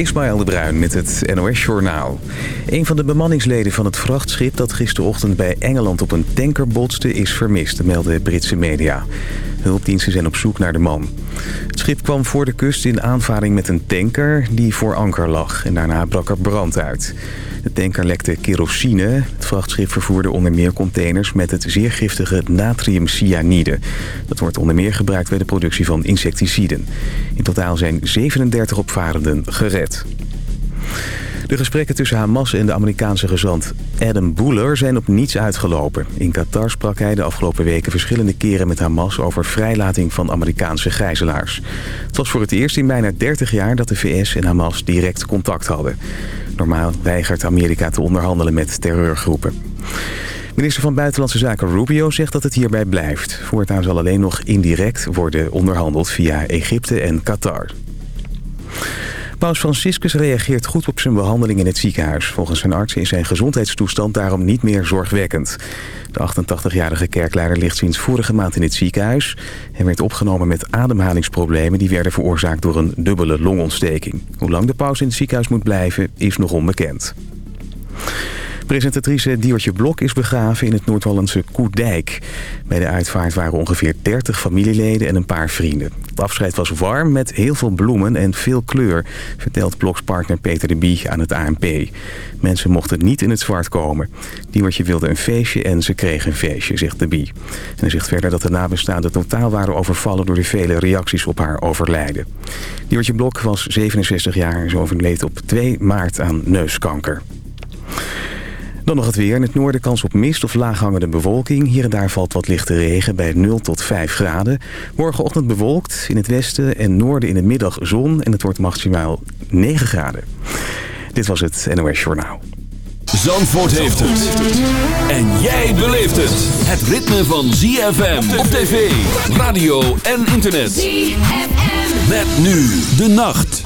Ismaël de Bruin met het NOS Journaal. Een van de bemanningsleden van het vrachtschip dat gisterochtend bij Engeland op een tanker botste is vermist, melden Britse media. Hulpdiensten zijn op zoek naar de man. Het schip kwam voor de kust in aanvaring met een tanker die voor anker lag en daarna brak er brand uit. De tanker lekte kerosine. Het vrachtschip vervoerde onder meer containers met het zeer giftige natriumcyanide. Dat wordt onder meer gebruikt bij de productie van insecticiden. In totaal zijn 37 opvarenden gered. De gesprekken tussen Hamas en de Amerikaanse gezant Adam Boeler zijn op niets uitgelopen. In Qatar sprak hij de afgelopen weken verschillende keren met Hamas over vrijlating van Amerikaanse gijzelaars. Het was voor het eerst in bijna 30 jaar dat de VS en Hamas direct contact hadden. Normaal weigert Amerika te onderhandelen met terreurgroepen. Minister van Buitenlandse Zaken Rubio zegt dat het hierbij blijft. Voortaan zal alleen nog indirect worden onderhandeld via Egypte en Qatar. Paus Franciscus reageert goed op zijn behandeling in het ziekenhuis. Volgens zijn arts is zijn gezondheidstoestand daarom niet meer zorgwekkend. De 88-jarige kerkleider ligt sinds vorige maand in het ziekenhuis. Hij werd opgenomen met ademhalingsproblemen... die werden veroorzaakt door een dubbele longontsteking. Hoe lang de paus in het ziekenhuis moet blijven is nog onbekend. Presentatrice Diertje Blok is begraven in het Noord-Hollandse Koedijk. Bij de uitvaart waren ongeveer 30 familieleden en een paar vrienden. Het afscheid was warm met heel veel bloemen en veel kleur... vertelt Bloks partner Peter de Bie aan het ANP. Mensen mochten niet in het zwart komen. Diertje wilde een feestje en ze kreeg een feestje, zegt de Bie. En hij zegt verder dat de nabestaanden totaal waren overvallen... door de vele reacties op haar overlijden. Diertje Blok was 67 jaar en ze overleed op 2 maart aan neuskanker. Dan nog het weer. In het noorden kans op mist of laaghangende bewolking. Hier en daar valt wat lichte regen bij 0 tot 5 graden. Morgenochtend bewolkt. In het westen en noorden in de middag zon. En het wordt maximaal 9 graden. Dit was het NOS Journaal. Zandvoort heeft het. En jij beleeft het. Het ritme van ZFM op tv, radio en internet. ZFM. Met nu de nacht.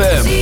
ZFM.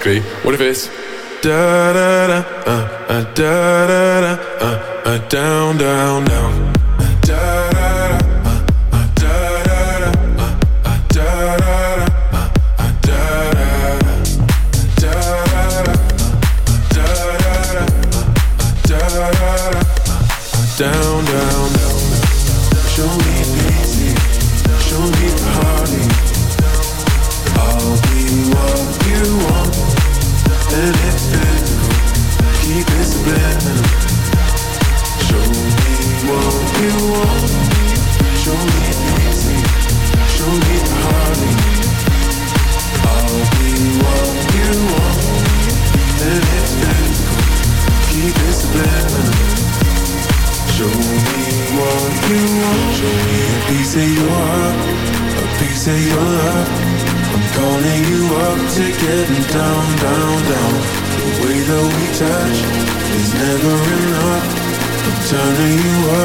quickly. What if it's da da da uh, uh, da da da uh, uh, down down down da da. down, down, down. Show me, show me how.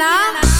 na.